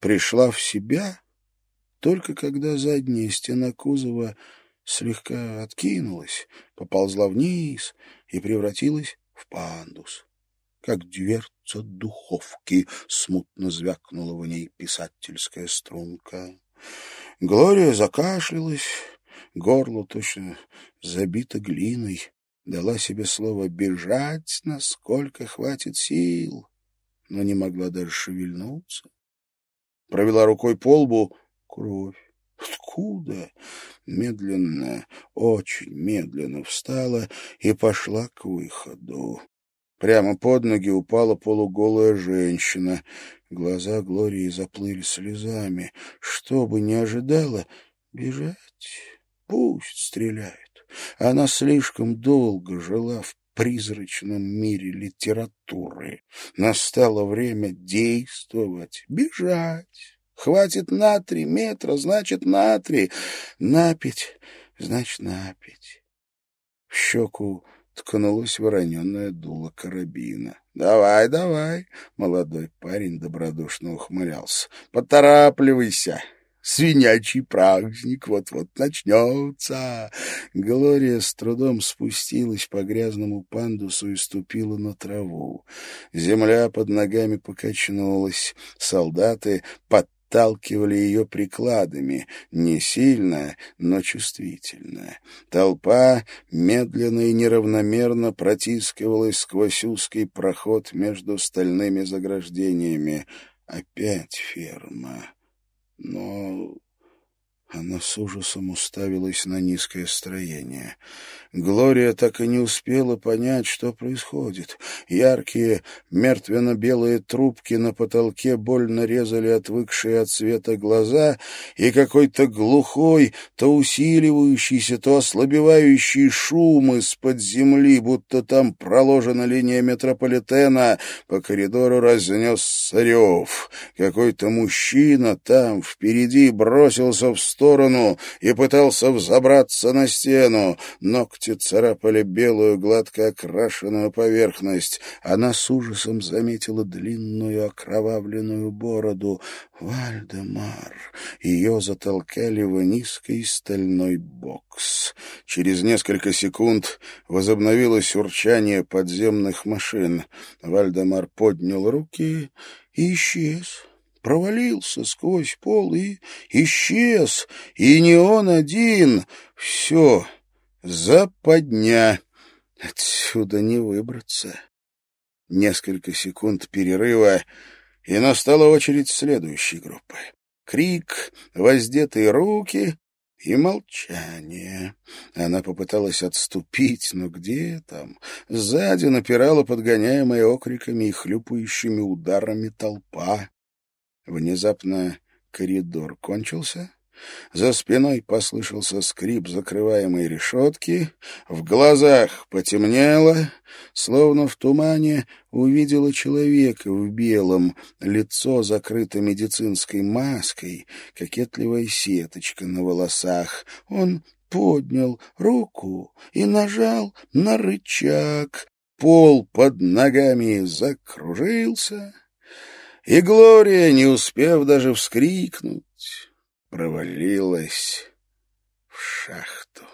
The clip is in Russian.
пришла в себя только когда задняя стена кузова слегка откинулась, поползла вниз и превратилась в пандус. Как дверца духовки смутно звякнула в ней писательская струнка. Глория закашлялась, горло точно забито глиной, дала себе слово бежать, насколько хватит сил, но не могла даже шевельнуться. Провела рукой по лбу — кровь. Откуда? Медленно, очень медленно встала и пошла к выходу. Прямо под ноги упала полуголая женщина. Глаза Глории заплыли слезами. Что бы ни ожидала, бежать. Пусть стреляет. Она слишком долго жила в призрачном мире литературы. Настало время действовать, бежать. Хватит на три метра, значит, на три. Напить, значит, напить. В щеку ткнулось вороненное дуло карабина. «Давай, давай!» — молодой парень добродушно ухмылялся. «Поторапливайся!» Свинячий праздник вот-вот начнется. Глория с трудом спустилась по грязному пандусу и ступила на траву. Земля под ногами покачнулась. Солдаты под отталкивали ее прикладами, не сильно, но чувствительно. Толпа медленно и неравномерно протискивалась сквозь узкий проход между стальными заграждениями. Опять ферма. Но она с ужасом уставилась на низкое строение. Глория так и не успела понять, что происходит. Яркие, мертвенно-белые трубки на потолке больно резали отвыкшие от света глаза, и какой-то глухой, то усиливающийся, то ослабевающий шум из-под земли, будто там проложена линия метрополитена, по коридору разнесся рев. Какой-то мужчина там, впереди, бросился в сторону и пытался взобраться на стену. Ногти царапали белую, гладко окрашенную поверхность. Она с ужасом заметила длинную окровавленную бороду. Вальдемар! Ее затолкали в низкий стальной бокс. Через несколько секунд возобновилось урчание подземных машин. Вальдемар поднял руки и исчез провалился сквозь пол и исчез, и не он один. Все, западня. Отсюда не выбраться. Несколько секунд перерыва, и настала очередь следующей группы. Крик, воздетые руки и молчание. Она попыталась отступить, но где там? Сзади напирала подгоняемая окриками и хлюпающими ударами толпа. Внезапно коридор кончился. За спиной послышался скрип закрываемой решетки. В глазах потемнело, словно в тумане увидела человека в белом, лицо закрыто медицинской маской, кокетливая сеточка на волосах. Он поднял руку и нажал на рычаг. Пол под ногами закружился и Глория, не успев даже вскрикнуть, провалилась в шахту.